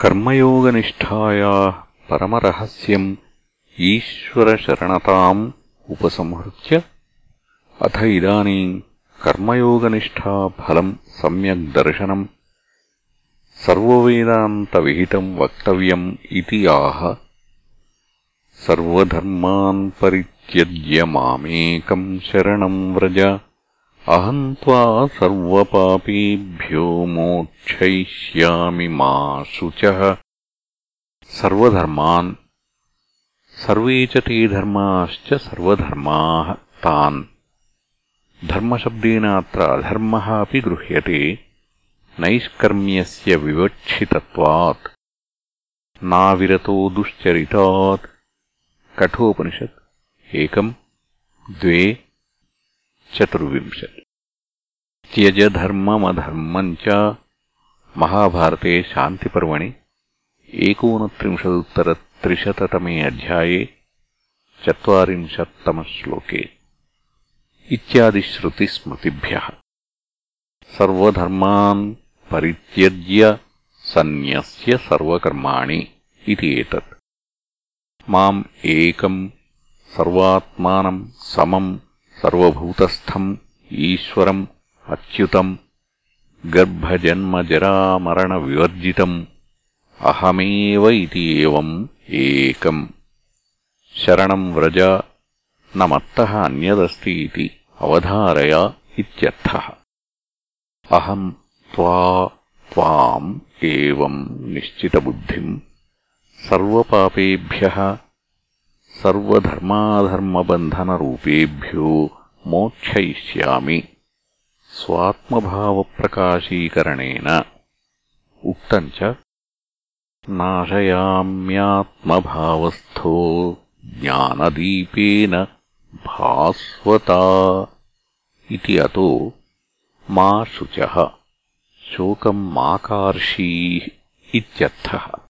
कर्मयोगनिष्ठायाः परमरहस्यम् ईश्वरशरणताम् उपसंहृत्य अथ इदानीम् कर्मयोगनिष्ठाफलम् सम्यग् दर्शनम् सर्ववेदान्तविहितम् वक्तव्यम् इति आह। सर्वधर्मान् परित्यज्य मामेकम् शरणम् व्रज अहम् त्वा सर्वपापेभ्यो मोक्षयिष्यामि मा शुचः। सर्वधर्मान्, सर्वे च ते धर्माश्च सर्वधर्माः तान्। धर्मशब्देन अत्र अधर्मः अपि गृह्यते, नैष्कर्म्यस्य विवक्षितत्वात्। नाविरतो दुश्चरितात्। कठोपनिषत् एकम् द्वे चतुर्विंशत् त्यज धर्ममधर्मम् च महाभारते शान्तिपर्वणि एकोनत्रिंशदुत्तरत्रिशततमे अध्याये चत्वारिंशत्तमः श्लोके इत्यादिश्रुतिस्मृतिभ्यः सर्वधर्मान् परित्यज्य सन्न्यस्य सर्वकर्माणि इति एतत् माम् एकम् सर्वात्मानम् समम् సర్వభూతస్థం ఈశ్వరం అచ్యుతం గర్భజన్మజరామరణవివర్జితం అహమేవ ఇది ఏవం ఏకం శరణం వ్రజ నమత్త అన్యదస్తి ఇది అవధారయ ఇత్యర్థ అహం త్వా త్వాం ఏవం నిశ్చితబుద్ధిం సర్వపాపేభ్య सर्वधर्माधर्मबन्धनरूपेभ्यो मोक्षयिष्यामि। स्वात्मभावप्रकाशीकरणेन। उक्तम् च, नाशयाम्यात्मभावस्थो ज्ञानदीपेन भास्वता इति अतो मा शुचः, शोकम् माकार्षीः इत्यर्थः।